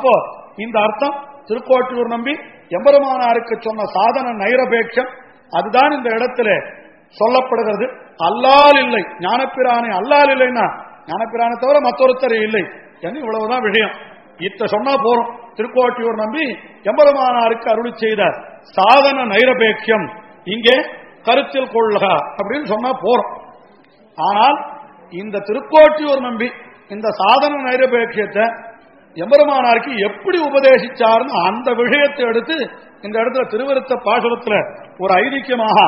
அப்போ இந்த அர்த்தம் திருக்கோட்டியூர் நம்பி எம்பெருமானாருக்கு சொன்ன சாதன நைரபேட்சம் அதுதான் இந்த இடத்துல சொல்லப்படுகிறது. அல்லால் இல்லை. ஞானப்பிரானை அல்லால் இல்லைன்னா ஞானப்பிரானை தவிர மற்றொருத்தர் இல்லை என்று இவ்வளவுதான் விஷயம். இத்த சொன்னா போறோம். திருக்கோட்டியூர் நம்பி எம்பெருமானாருக்கு அருளி செய்த சாதன நைரபேக்கியம் இங்கே கருத்தில் கொள்ளுக அப்படின்னு சொன்னா போறோம். ஆனால் இந்த திருக்கோட்டியூர் நம்பி இந்த சாதன நைரபேக்கியத்தை எம்பெருமானாருக்கு எப்படி உபதேசிச்சார்னு அந்த விஷயத்தை எடுத்து இந்த இடத்துல திருவருத்த பாசுரத்துல ஒரு ஐதிக்கியமாக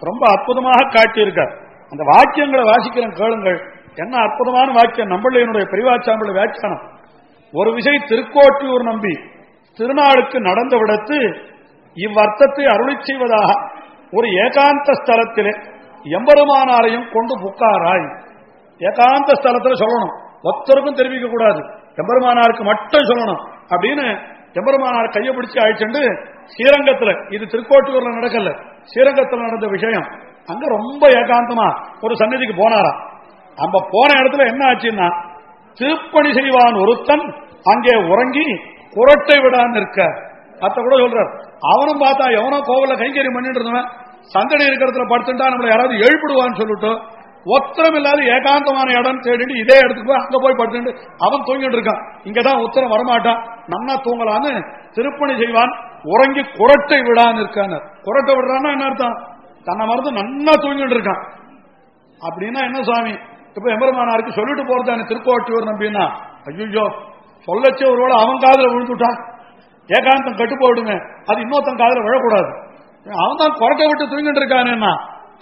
ரொம்ப அற்புதமாக காட்டியிருக்கார். அந்த வாக்கியங்களை வாசிக்கிறேன் கேளுங்கள். என்ன அற்புதமான வாக்கியம்? நம்மளுடைய பெரிவாச்சாம்பள வியாக்கியானம். ஒரு விஷய திருக்கோட்டியூர் நம்பி திருநாளுக்கு நடந்த விடத்து இவ்வர்த்தத்தை அருளி செய்வதாக ஒரு ஏகாந்த ஸ்தலத்திலே எம்பெருமானாரையும் கொண்டு புக்காராய். ஏகாந்த ஸ்தலத்தில் சொல்லணும். ஒத்தருக்கும் தெரிவிக்க கூடாது எம்பெருமானாருக்கு மட்டும் சொல்லணும். அப்படின்னு எம்பெருமானார் கையை பிடிச்சி அழைச்சிட்டு ஸ்ரீரங்கத்துல இது திருக்கோட்டூர்ல நடக்கல ஸ்ரீரங்கத்துல நடந்த விஷயம். அங்க ரொம்ப ஏகாந்தமா ஒரு சன்னதிக்கு போனாராம். நம்ம போன இடத்துல என்ன ஆச்சுன்னா திருப்பணி செய்வான் ஒருத்தன் அங்கே உறங்கி குரட்டை விடான்னு இருக்க அத்த கூட சொல்றார் அவனும் பார்த்தா எவனோ கோவில கைங்கறி பண்ணிட்டு இருந்தவன் சந்தடி இருக்கிறதுல படுத்துட்டா நம்மள யாராவது எழுப்பிடுவான்னு சொல்லிட்டு உத்தரம் இல்லாத ஏகாந்தமான இடம் தேடிட்டு இதே இடத்துக்கு போய் அங்க போய் படுத்துட்டு அவன் தூங்கிட்டு இருக்கான். இங்கதான் உத்தரம் வரமாட்டான். நன்னா தூங்கலான்னு திருப்பணி செய்வான். உறங்கி குரட்டை விடான்னு இருக்கான்னு. குரட்டை விடுறான்னா என்ன அர்த்தம்? தன்னை மறந்து நன்னா தூங்கிட்டு இருக்கான். அப்படின்னா என்ன சுவாமி? இப்ப எம்பெருமானாருக்கு சொல்லிட்டு போறதான திருக்கோட்டியூர் நம்பின்னா? ஐயோ சொல்லச்சே ஒருவேளை அவன் காதல விழுந்துட்டான். ஏகாந்தம் கட்டு போடுங்க அது இன்னொருத்தன் காதல விழக்கூடாது. அவன் தான் குரட்டை விட்டு தூங்கிட்டு இருக்கானேன்னா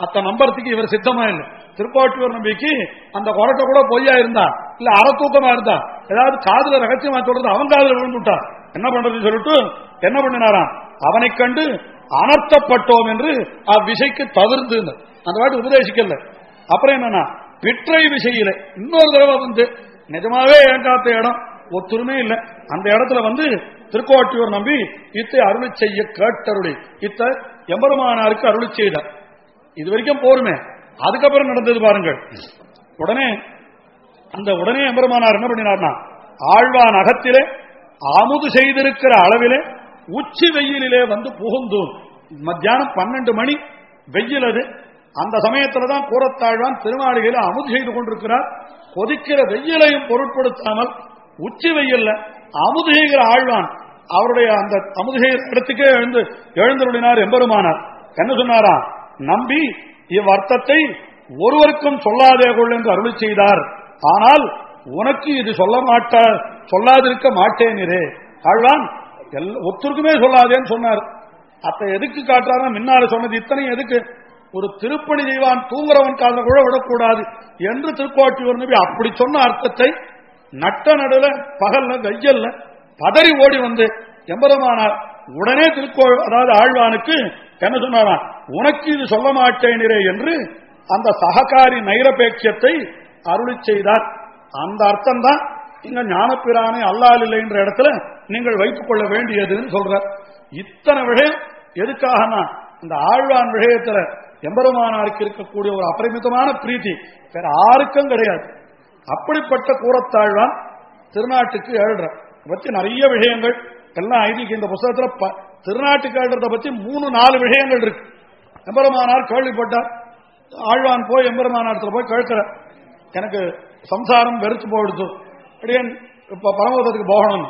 அத்த நம்பறதுக்கு இவர் சித்தமா இல்லை. திருக்கோட்டியூர் நம்பிக்கு அந்த குரட்டை கூட பொய்யா இருந்தா இல்ல அறத்தூக்கமா இருந்தா ஏதாவது காதல ரகசியமா சொல்றது அவன் காதல விழுந்துட்டான் என்ன பண்றதுன்னு சொல்லிட்டு என்ன பண்ணினாராம்? அவனை கண்டு அனர்த்தப்பட்டோம் என்று அவ்விசைக்கு தவிர்த்து அந்த வாட்டி உபதேசிக்கல. அப்புறம் என்னன்னா பிற்றை விசையில இன்னொரு தடவை வந்து நிஜமாவே ஏங்காத்த இடம்? ஒத்துருமே இல்லை. அந்த இடத்துல வந்து திருக்கோட்டியூர் நம்பி இத்தை அருளி செய்ய கேட்டருளி. இத்த எம்பெருமானாருக்கு அருளி செய்தார். இது வரைக்கும் போருமே. அதுக்கப்புறம் நடந்தது பாருங்கள். உடனே அந்த உடனே எம்பெருமானார் என்ன பண்ணினார்னா ஆழ்வான் அகத்திலே அமுது செய்திருக்கிற அளவிலே உச்சி வெயிலிலே வந்து புகுந்து மத்தியானம் பன்னெண்டு மணி வெயில் அது. அந்த சமயத்துல தான் கூறத்தாழ்வான் திருமாளிகையில அமுது செய்து கொண்டிருக்கிறார். கொதிக்கிற வெயிலையும் பொருட்படுத்தாமல் உச்சி வெயில்ல அமுது செய்கிற ஆழ்வான் அவருடைய அந்த அமுது செய்கிற இடத்துக்கே எழுந்து எழுந்தருளினார் எம்பெருமானார். என்ன சொன்னாரா? நம்பி இவ்வர்த்தத்தை ஒருவருக்கும் சொல்லாதே கொள் என்று அருளி செய்தார். ஆனால் உனக்கு இது சொல்ல மாட்ட சொல்லாதிருக்க மாட்டேனிரே ஆழ்வான் எல் ஒத்தருக்குமே சொல்லாதேன்னு சொன்னார். அப்ப எதுக்கு காட்டுறாரு முன்னால சொன்னது இத்தனை எதுக்கு? ஒரு திருப்பணி செய்வான் தூங்குறவன் காதல கூட விடக்கூடாது என்று திருக்கோட்டியூர் நபி அப்படி சொன்ன அர்த்தத்தை நட்ட நடுல பகல்ல வெய்யல்ல பதறி ஓடி வந்து எம்பெருமானார் உடனே திருக்கோ அதாவது ஆழ்வானுக்கு என்ன சொன்னாராம் உனக்கு இது சொல்ல மாட்டேனிரே என்று அந்த சககாரி நைரபேட்சியத்தை அருளி செய்தார். அந்த அர்த்தம் தான் இங்க ஞானப்பிரானை அல்லால் இல்லை என்ற இடத்துல நீங்கள் வைத்துக் கொள்ள வேண்டியதுன்னு சொல்ற இத்தனை விஷயம் எதுக்காகனா? இந்த ஆழ்வான் விஷயத்துல எம்பெருமானாருக்கு இருக்கக்கூடிய ஒரு அபரிமிதமான பிரீத்தி வேற யாருக்கும் கிடையாது. அப்படிப்பட்ட கூறத்தாழ்வான் திருநாட்டுக்கு எழுடுற பத்தி நிறைய விஷயங்கள் எல்லாம் ஐதீக இந்த புஸ்தகத்துல ப- பத்தி மூணு நாலு விஷயங்கள் இருக்கு. எம்பெருமானார் கேள்விப்பட்டார். ஆழ்வான் போய் எம்பெருமானாரத்தில் போய் கேட்கிற எனக்கு சம்சாரம் வெறுத்து போயிடுது அப்படியே இப்ப பரமபதத்துக்கு போகணும்.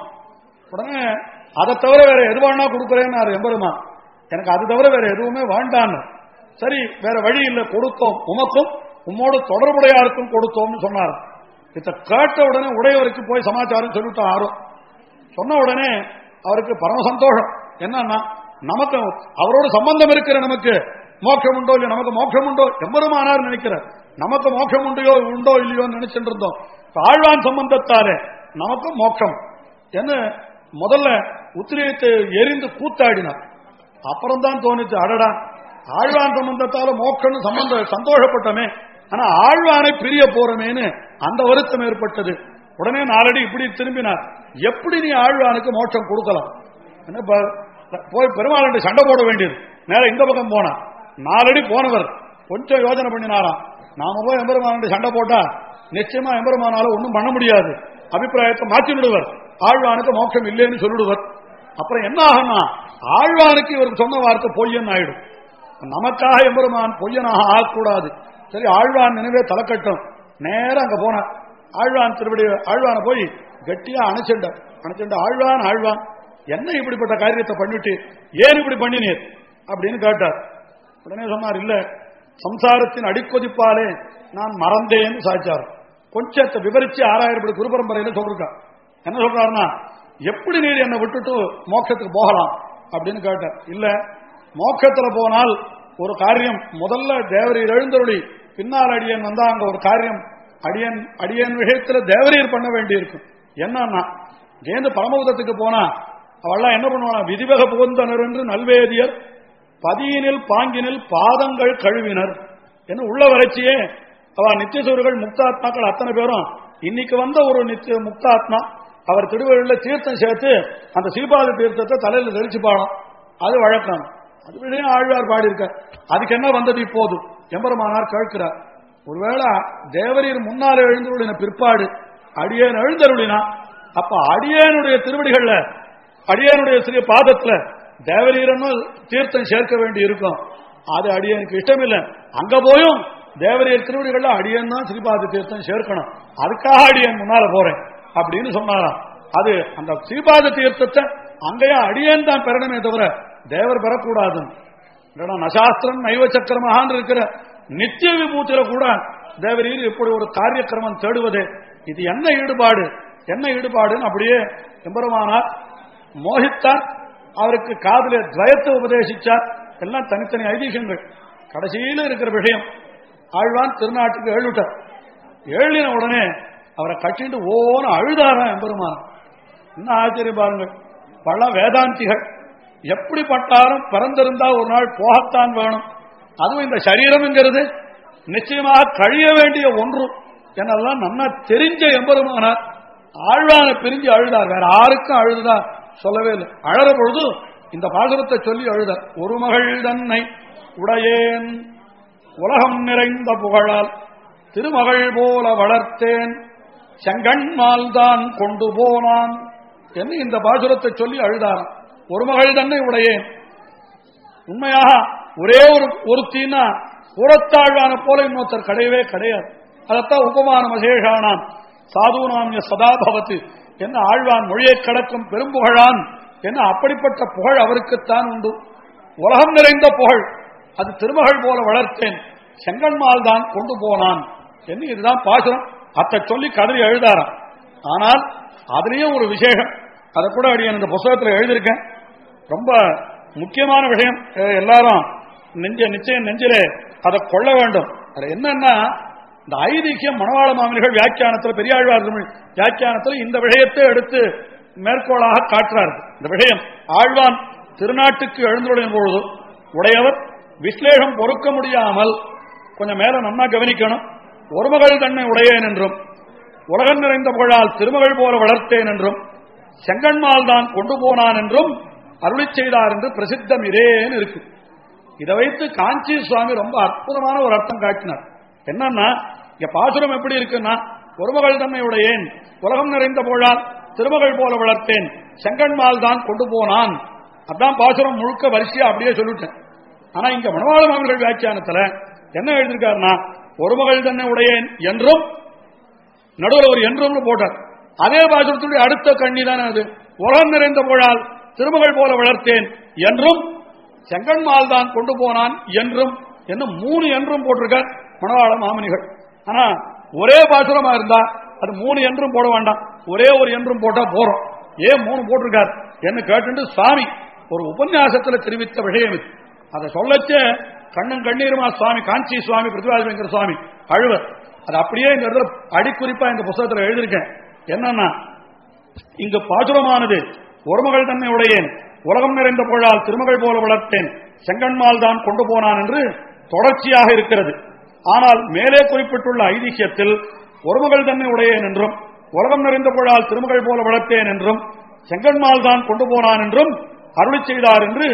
உடனே அதை தவிர வேற எது வேணா கொடுக்குறேன்னு எம்பெருமான். எனக்கு அது தவிர வேற எதுவுமே வேண்டான்னு. சரி வேற வழி இல்லை கொடுத்தோம். உமக்கும் உம்மோடு தொடர்புடையாருக்கும் கொடுத்தோம்னு சொன்னார். இத கேட்ட உடனே உடையவருக்கு போய் சமாச்சாரம் சொல்லிட்டு ஆறும் சொன்ன உடனே அவருக்கு பரம சந்தோஷம். என்னன்னா நமக்கு அவரோட சம்பந்தம் இருக்கிற நமக்கு மோட்சம் உண்டோ இல்லையோ நமக்கு மோட்சம் உண்டோ எம்பெருமானார் நினைக்கிறார். நமக்கு மோட்சம் உண்டையோ உண்டோ இல்லையோ நினைச்சுட்டு இருந்தோம். ஆழ்வான் சம்பந்தத்தாலே நமக்கும் மோட்சம். என்ன முதல்ல உத்திரியத்தை எரிந்து கூத்தாடினார். அப்புறம் தான் தோணுச்சு அடடா ஆழ்வான் சம்பந்தத்தால மோட்சம்னு சம்பந்த சந்தோஷப்பட்டமே ஆனா ஆழ்வானை பிரிய போறமேன்னு அந்த வருத்தம் ஏற்பட்டது. உடனே நாளடி இப்படி திரும்பினார். எப்படி நீ ஆழ்வானுக்கு மோட்சம் கொடுக்கலாம்? என்ன ப- போய் பெருமாள் சண்டை போட வேண்டியது. நேரம் இந்த பக்கம் போனா. நாலடி போனவர். கொஞ்சம் யோசனை பண்ணினாராம். நாம போய் எம்பெருமான் சண்டை போட்டா நிச்சயமா எம்பெருமானால ஒன்றும் பண்ண முடியாது. அபிப்பிராயத்தை மாற்றி விடுவர் ஆழ்வானுக்கு மோட்சம் இல்லைன்னு சொல்லிடுவர். அப்புறம் என்ன ஆகும்னா ஆழ்வானுக்கு இவருக்கு சொன்ன வார்த்தை பொய்யன் ஆயிடும். நமக்காக எம்பெருமான் பொய்யனாக ஆகக்கூடாது. சரி ஆழ்வான் நினைவே தலைக்கட்டும். நேரம் அங்க போன. ஆழ்வான் திருப்படி ஆழ்வான போய் கட்டியா அணைச்சுண்ட அணைச்சுண்ட ஆழ்வான் ஆழ்வான் என்ன இப்படிப்பட்ட காரியத்தை பண்ணிட்டு ஏன் இப்படி பண்ணினீர்? அப்படின்னு கேட்டார். உடனே சொன்னார் இல்ல சம்சாரத்தின் அடிக்கொதிப்பாலே நான் மறந்தேன்னு சாய்ச்சார். கொஞ்சத்தை விவரிச்சு ஆறாயிரம் குரு பரம்பரையில சொல்றார் என்ன சொல்றாருன்னா எப்படி நீர் என்னை விட்டுட்டு மோட்சத்துக்கு போகலாம்? அப்படின்னு கேட்டார். இல்ல மோட்சத்துல போனால் ஒரு காரியம் முதல்ல தேவரீர் எழுந்தருளி பின்னால் அடியன் வந்தா அங்க ஒரு காரியம் அடியன் அடியன் விஷயத்துல தேவரீர் பண்ண வேண்டியிருக்கும். என்னன்னா இங்கேருந்து பரமபுதத்துக்கு போனா அவெல்லாம் என்ன பண்ணுவாங்க விதிவக புகுந்தனர் என்று நல்வேதியர் பதியினில் பாங்கினில் பாதங்கள் கழுவினர். என்ன உள்ள வறட்சியே அவ நித்தியசூர்கள் முக்தாத்மாக்கள் அத்தனை பேரும். இன்னைக்கு வந்த ஒரு நித்திய முக்தாத்மா அவர் திருவள்ளுல தீர்த்தம் சேர்த்து அந்த சீபாத தீர்த்தத்தை தலையில தெளிச்சு பாடும் அது வழக்கம். அது விஷயம் ஆழ்வார் பாடியிருக்க அதுக்கு என்ன வந்தது இப்போது? எம்பெருமானார் கேட்கிறார். ஒருவேளை தேவரீர் முன்னாலே எழுந்தருளின பிற்பாடு அடியேன் எழுந்தருளினா அப்ப அடியேனுடைய திருவடிகள்ல அடியானுடைய சிறிய பாதத்துல தேவரீரனும் தீர்த்தம் சேர்க்க வேண்டி இருக்கும். அது அடியனுக்கு இஷ்டம் இல்லை அங்க போயும் தேவரீர் திருவடிகள்ல அடியன் தான் ஸ்ரீபாத தீர்த்தம் சேர்க்கணும். அதுக்காக அடியன் முன்னால போறேன் அப்படின்னு சொன்னாராம். அது அந்த ஸ்ரீபாத தீர்த்தத்தை அங்கேயும் அடியன் தான் பெறணுமே தவிர தேவர் பெறக்கூடாதுன்னு இல்லைன்னா நசாஸ்திரம் நைவ சக்கரமாகான் இருக்கிற நித்திய விபூத்தில கூட தேவரீர் இப்படி ஒரு காரியக்கிரமம் தேடுவது. இது என்ன ஈடுபாடு? என்ன ஈடுபாடுன்னு அப்படியே எம்பெருமானார் மோகித்தார் அவருக்கு காதல துவயத்தை உபதேசிச்சார் எல்லாம் தனித்தனி ஐதீகங்கள். கடைசியில் இருக்கிற விஷயம் ஆழ்வான் திருநாட்டுக்கு எழுட்டார் எழுதின உடனே அவரை கட்டிட்டு ஓன அழுதாராம் எம்பெருமான். என்ன ஆச்சரியம் பாருங்கள். பல வேதாந்திகள் எப்படிப்பட்டாலும் பிறந்திருந்தா ஒரு நாள் போகத்தான் வேணும். அதுவும் இந்த சரீரம்ங்கிறது நிச்சயமாக கழிய வேண்டிய ஒன்று என்னெல்லாம் நன்னா தெரிஞ்ச எம்பெருமானார். ஆழ்வான பிரிஞ்சு அழுதார். வேற யாருக்கும் அழுதுதான். சொல்லவே இல்லை. அழற பொழுது இந்த பாசுரத்தை சொல்லி அழுத ஒரு மகள் தன்னை உடையேன் உலகம் நிறைந்த புகழால் திருமகள் போல வளர்த்தேன் செங்கண்மால் தான் கொண்டு போனான் என்று இந்த பாசுரத்தை சொல்லி அழுதாராம். ஒரு மகள் தன்னை உடையேன். உண்மையாக ஒரே ஒரு ஒருத்தின்னா புறத்தாழ்வான போல இன்னொருத்தர் கிடையவே கிடையாது. அதத்தான் உபமான மசேஷானாம் சாதுனாம் சதா பவத்து என்ன ஆழ்வான் மொழியை கடக்கும் பெரும்புகழான்? என்ன அப்படிப்பட்ட புகழ் அவருக்குத்தான் உண்டு? உலகம் நிறைந்த புகழ். அது திருமகள் போல வளர்த்தேன். செங்கன்மால் தான் கொண்டு போனான். என்று இதுதான் பாசுரம். அத்தை சொல்லி கதறி எழுதாராம். ஆனால் அதுலேயும் ஒரு விசேஷம். அதை கூட அடியன் இந்த புஸ்தகத்தில் எழுதியிருக்கேன். ரொம்ப முக்கியமான விஷயம். எல்லாரும் நெஞ்ச நிச்சயம் நெஞ்சிலே அதை கொள்ள வேண்டும். அது என்னன்னா இந்த ஐதிக்கியம் மணவாள மாமனிகள் வியாக்கியானத்தில் பெரியாழ்வார் தமிழ் வியாக்கியானத்தில் இந்த விஷயத்தை எடுத்து மேற்கோளாக காட்டுறார் இந்த விஷயம் ஆழ்வான் திருநாட்டுக்கு எழுந்துள்ள பொழுது உடையவர் விஸ்லேஷம் பொறுக்க முடியாமல் கொஞ்சம் மேல நன்னா கவனிக்கணும். ஒருமகள் தன்னை உடையேன் என்றும் உலகம் நிறைந்த புகழால் திருமகள் போல வளர்த்தேன் என்றும் செங்கன்மால் தான் கொண்டு போனான் என்றும் அருளி செய்தார் என்று பிரசித்தம் இரேன்னு இருக்கு. இதை வைத்து காஞ்சி சுவாமி ரொம்ப அற்புதமான ஒரு அர்த்தம் காட்டினார். என்னன்னா இங்க பாசுரம் எப்படி இருக்குன்னா ஒருமகள் தன்மையுடையேன் உடையேன் உலகம் நிறைந்த போழால் திருமகள் போல வளர்த்தேன் செங்கன்மால் தான் கொண்டு போனான். அதான் பாசுரம் முழுக்க வரிசையா அப்படியே சொல்லிட்டேன். ஆனா இங்க மனவாளம் அவர்கள் வியாக்கியானத்துல என்ன எழுதியிருக்காருன்னா ஒருமகள் தன்னை உடையேன் என்றும் நடுவில் ஒரு என்றும் போட்டார். அதே பாசுரத்துடைய அடுத்த கண்ணி தானே அது? உலகம் நிறைந்த போழால் திருமகள் போல வளர்த்தேன் என்றும் செங்கன்மால் தான் கொண்டு போனான் என்றும் என்ன மூணு என்றும் போட்டிருக்கார் மணவாள மாமனிகள் ஆனா ஒரே பாசுரமா இருந்தா அது மூணு என்றும் போட வேண்டாம். ஒரே ஒரு என்றும் போட்டா போறோம். ஏன் மூணு போட்டிருக்காரு? என்ன கேட்டு சுவாமி ஒரு உபன்யாசத்துல தெரிவித்த விஷயம் இது. அதை சொல்லச்சே கண்ணும் கண்ணீருமா சுவாமி காஞ்சி சுவாமி பிருத்திவாஜங்கர சுவாமி அழுவர் அது அப்படியே இந்த இடத்துல அடிக்குறிப்பா இந்த புத்தகத்தில் எழுதியிருக்கேன். என்னன்னா இங்கு பாசுரமானது ஒருமகள் தன்னை உடையேன் உலகம் நிறைந்த புகழால் திருமகள் போல வளர்த்தேன் செங்கன்மால் தான் கொண்டு போனான் என்று தொடர்ச்சியாக இருக்கிறது. ஆனால் மேலே குறிப்பிட்டுள்ள ஐதிஹியத்தில் உறவுகள் தன்னை உடையேன் என்றும் உலகம் நிறைந்த பொழால் திருமகள் போல வளர்த்தேன் என்றும் செங்கன்மால் தான் கொண்டு போனான் என்றும் அருளி செய்தார் என்று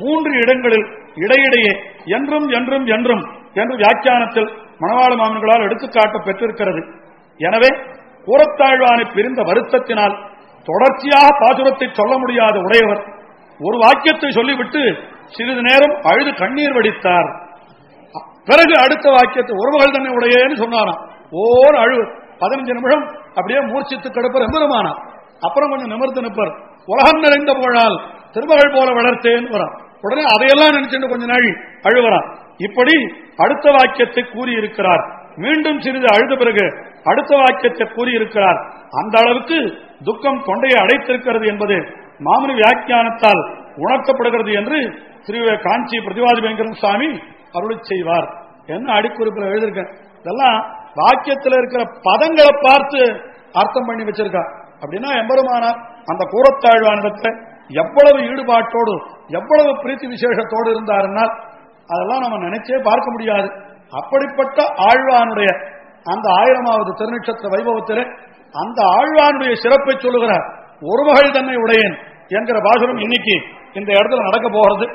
மூன்று இடங்களில் இடையிடையே என்றும் என்றும் என்றும் என்று வியாக்கியானத்தில் மணவாள மாமன்களால் எடுத்துக்காட்டு பெற்றிருக்கிறது. எனவே கூறத்தாழ்வானை பிரிந்த வருத்தத்தினால் தொடர்ச்சியாக பாசுரத்தை சொல்ல முடியாத உடையவர் ஒரு வாக்கியத்தை சொல்லிவிட்டு சிறிது நேரம் அழுது கண்ணீர் வடித்தார். பிறகு அடுத்த வாக்கியத்தை உறவுகள் தன்னை உடையேன்னு சொன்னாராம். ஓர் அழுவு பதினஞ்சு நிமிஷம் அப்படியே மூர்ச்சித்து கடுப்பர் எம்பெருமானா அப்புறம் கொஞ்சம் நிமிர்ந்து நிற்பர். உலகம் நிறைந்த புகழால் திருமகள் போல வளர்த்தேன்னு வரான் உடனே அதையெல்லாம் நினைச்சுட்டு கொஞ்ச நாள் அழுவறான் இப்படி அடுத்த வாக்கியத்தை கூறியிருக்கிறார். மீண்டும் சிறிது அழுத பிறகு அடுத்த வாக்கியத்தை கூறியிருக்கிறார். அந்த அளவுக்கு துக்கம் தொண்டையை அடைத்திருக்கிறது என்பது மாமனி வியாக்கியானத்தால் உணர்த்தப்படுகிறது என்று திரு காஞ்சி பிரதிவாதி பயங்கரன் சுவாமி அருளி செய்வார் என்ன அடிக்குறிப்பில் எழுதியிருக்கேன். இதெல்லாம் வாக்கியத்தில் இருக்கிற பதங்களை பார்த்து அர்த்தம் பண்ணி வச்சிருக்கா. அப்படின்னா எம்பெருமானார் அந்த கூறத்தாழ்வானிடத்தை எவ்வளவு ஈடுபாட்டோடு எவ்வளவு பிரீத்தி விசேஷத்தோடு இருந்தாருன்னா அதெல்லாம் நம்ம நினைச்சே பார்க்க முடியாது. அப்படிப்பட்ட ஆழ்வானுடைய அந்த ஆயிரமாவது திருநட்சத்திர வைபவத்திலே அந்த ஆழ்வானுடைய சிறப்பை சொல்லுகிறார். ஒரு மகள் தன்னை உடையேன் என்கிற பாசுரம் இன்னைக்கு இந்த இடத்துல நடக்க போகிறது.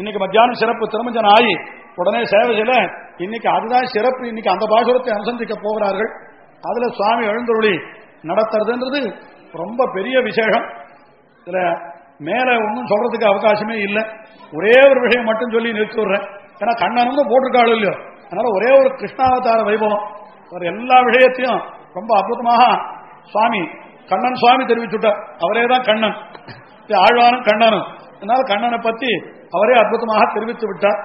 இன்னைக்கு மத்தியானம் சிறப்பு திருமஞ்சன் ஆகி உடனே சேவை செய்யல. இன்னைக்கு அதுதான் சிறப்பு. இன்னைக்கு அந்த பாசுரத்தை அனுசந்திக்க போகிறார்கள். அதுல சுவாமி எழுந்தருளி நடத்துறதுன்றது ரொம்ப பெரிய விசேஷம். இதுல மேல ஒன்றும் சொல்றதுக்கு அவகாசமே இல்லை. ஒரே ஒரு விஷயம் மட்டும் சொல்லி நிறுத்திடுறேன் ஏன்னா கண்ணனும் போட்டிருக்காள் இல்லையோ? அதனால ஒரே ஒரு கிருஷ்ணாவதார வைபவம். எல்லா விஷயத்தையும் ரொம்ப அற்புதமாக சுவாமி கண்ணன் சுவாமி தெரிவிச்சுட்டார் அவரே தான் கண்ணன். ஆழ்வானும் கண்ணனும். அதனால கண்ணனை பத்தி அவரே அற்புதமாக தெரிவித்து விட்டார்.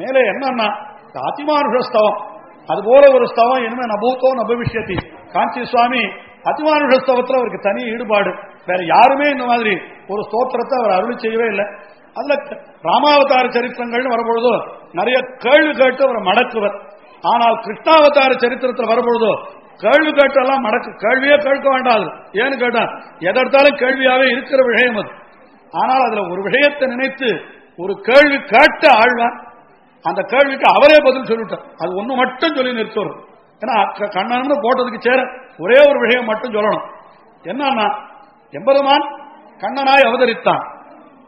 மேலே என்னன்னா இந்த அதிமானுஷ ஸ்தவம். அது போல ஒரு ஸ்தவம் இனிமே நபூத்தோ நபவிஷ்யத்தி காஞ்சி சுவாமி அதிமானுஷ ஸ்தவத்துல அவருக்கு தனி ஈடுபாடு. வேற யாருமே இந்த மாதிரி ஒரு ஸ்தோத்திரத்தை அவர் அருள் செய்யவே இல்லை. அதுல ராமாவதார சரித்திரங்கள்னு வரும்பொழுதோ நிறைய கேள்வி கேட்டு அவர் மடக்குவர். ஆனால் கிருஷ்ணாவதார சரித்திரத்தில் வரும்பொழுதோ கேள்வி கேட்டெல்லாம் மடக்கு கேள்வியே கேட்க வேண்டாது ஏன்னு கேட்டா எதற்காலும் கேள்வியாவே இருக்கிற விஷயம் அது. ஆனால் அதுல ஒரு விஷயத்தை நினைத்து ஒரு கேள்வி கேட்ட ஆழ்வான் அந்த கேள்விக்கு அவரே பதில் சொல்லிட்டார் அது ஒண்ணு மட்டும் சொல்லி நிறுத்துவார் ஏன்னா கண்ணன் கண்ணன்னு போட்டதுக்கு சேர ஒரே ஒரு விஷயம் மட்டும் சொல்லணும். என்னன்னா எம்பெருமான் கண்ணனாய் அவதரித்தான்.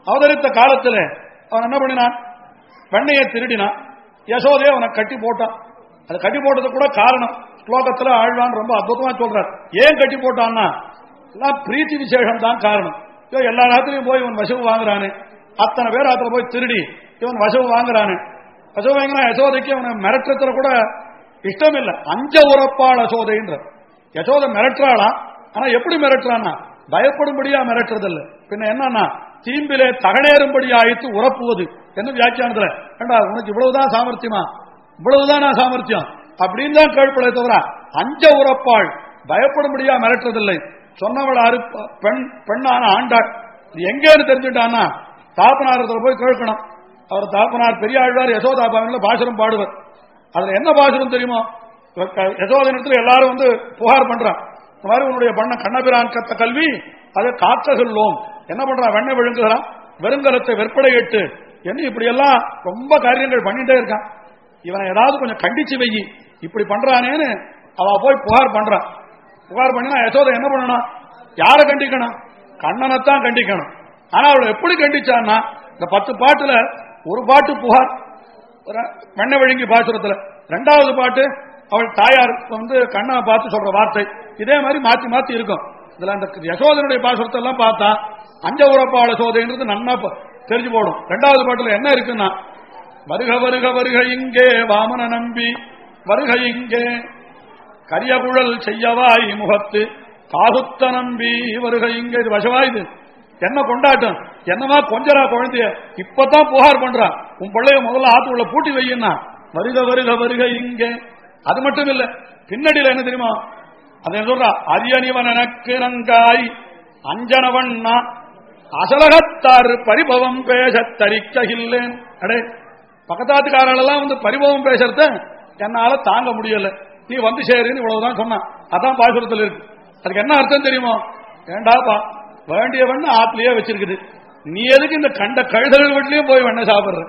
அவதரித்த காலத்தில் அவன் என்ன பண்ணினான்? பெண்ணையை திருடினான். யசோதையை அவனை கட்டி போட்டான். அது கட்டி போட்டது கூட காரணம். ஸ்லோகத்தில் ஆழ்வான் ரொம்ப அற்புதமா சொல்றார். ஏன் கட்டி போட்டான்னா எல்லாம் பிரீத்தி விசேஷம் தான் காரணம். ஐயோ, எல்லா நேரத்திலையும் போய் இவன் வசவு வாங்குறானு. அத்தனை பேர் அதில் போய் திருடி இவன் வசவு வாங்குறானு. வசவு யசோதைக்கு அவனை மிரட்டுறதுல கூட இஷ்டம் இல்லை அஞ்ச உறப்பாள் அசோதைன்ற யசோதை மிரட்டுறாளா? ஆனா எப்படி மிரட்டுறானா பயப்படும்படியா மிரட்டுறது பின்ன என்னன்னா தீம்பிலே தகனேறும்படி ஆயித்து உறப்புவது என்ன வியாக்கியானதுல ஏண்டா உனக்கு இவ்வளவுதான் சாமர்த்தியமா? இவ்வளவுதான் நான் சாமர்த்தியம். அப்படின்னு தான் கேள்விப்பட தவிர அஞ்ச உறப்பாள் பயப்படும்படியா மிரட்டுறதில்லை. சொன்னவள் அரு பெண் பெண்ணான ஆண்டாள். எங்கேன்னு தெரிஞ்சுட்டான்னா தாப்பனாரத்துல போய் கேட்கணும். அவர் தாப்பனார் பெரிய ஆழ்வார் யசோதா பாவனில் பாசுரம் பாடுவர். அதுல என்ன பாசுரம் தெரியுமோ? யசோத நேரத்தில் எல்லாரும் வந்து புகார் பண்றான். இந்த மாதிரி உன்னுடைய பண்ண கண்ணபிரான் கத்த கல்வி அதை காக்க சொல்லோம் என்ன பண்றான்? வெண்ணை விழுங்குகிறான். வெறுங்கலத்தை வெற்படையிட்டு. என்ன இப்படி எல்லாம் ரொம்ப காரியங்கள் பண்ணிட்டே இருக்கான். இவனை ஏதாவது கொஞ்சம் கண்டிச்சு வை இப்படி பண்றானேன்னு அவ போய் புகார் பண்றான். புகார் பண்ணினா யசோதை என்ன பண்ணணும்? யாரை கண்டிக்கணும்? கண்ணனைத்தான் கண்டிக்கணும். ஆனா அவளை எப்படி கண்டிச்சான்னா இந்த பத்து பாட்டுல ஒரு பாட்டு புகார். ஒரு விழுங்கி பாசுரத்துல. ரெண்டாவது பாட்டு அவள் தாயார் வந்து கண்ணை பார்த்து சொல்ற வார்த்தை. இதே மாதிரி மாத்தி மாத்தி இருக்கும். இதுல அந்த யசோதனுடைய பாசுரத்தை எல்லாம் பார்த்தா அஞ்ச உரப்பாள சோதைன்றது நன்னா தெரிஞ்சு போடும். ரெண்டாவது பாட்டுல என்ன இருக்குன்னா வருக வருக வருக இங்கே வாமன நம்பி வருக இங்கே கரியகுழல் செய்யவாய் முகத்து காகுத்த நம்பி வருக இங்கே. இது வசவா இது? என்ன கொண்டாட்டம்? என்னமா கொஞ்சரா குழந்தைய இப்பதான் புகார் பண்றான் உன் பிள்ளைய முதல்ல ஆத்துக்குள்ள பூட்டி வையின்னா. வருக வருக வருக இங்கே. அது மட்டும் இல்ல பின்னடியில என்ன தெரியுமா? அதை சொல்றா? அரியணிவன் எனக்கு நங்காய் அஞ்சனவண்ணா. அசலகத்தார் பரிபவம் பேச தரிக்கையில்லேன் அடே பக்கத்தாத்துக்காரெல்லாம் வந்து பரிபவம் பேசுறத என்னால தாங்க முடியல. நீ வந்து சேருன்னு இவ்வளவுதான் சொன்னான். அதான் பாசுரத்தில் இருக்கு. அதுக்கு என்ன அர்த்தம் தெரியுமோ? வேண்டாப்பா வேண்டிய வண்ணம் ஆத்திலேயே வச்சிருக்குது. நீ எதுக்கு இந்த கண்ட கழுதல் வீட்லயும் போய் வண்ண சாப்பிடுற?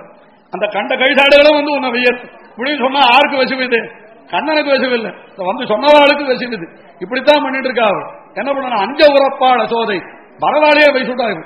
அந்த கண்ட கழுதாடுகளும் வந்து உன்னை வெய்யர் இப்படின்னு சொன்னா யாருக்கு வசுவிது கண்ணனுக்கு வசுவில்லை வந்து சொன்னவாளுக்கு வசுவிது இப்படித்தான் பண்ணிட்டு இருக்கா என்ன பண்ண அஞ்ச உறப்பாள சோதை. பரவாயில்லையே வயசுட்டாங்க